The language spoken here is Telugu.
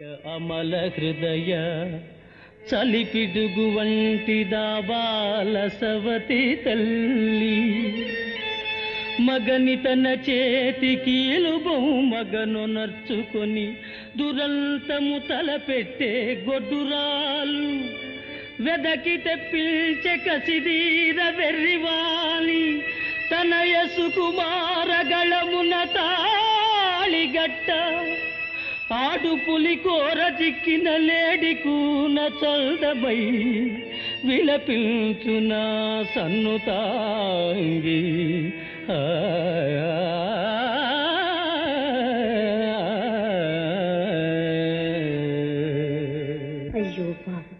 అమల హృదయ చలిపిడుగు వంటి దాబాల సవతి తల్లి. మగని తన చేతికి మగను నర్చుకొని దురంతము తలపెట్టే గొడ్డురాలు. వెదకి తెప్పించే కసిదీర వెర్రివాలి తన యసుకుమారగళమున తాళిగట్ట ఆడు పులి కోర చిక్కిన లేడి కూన చల్దమై విలపించున సన్నుతాంగి అయ్యో బాబు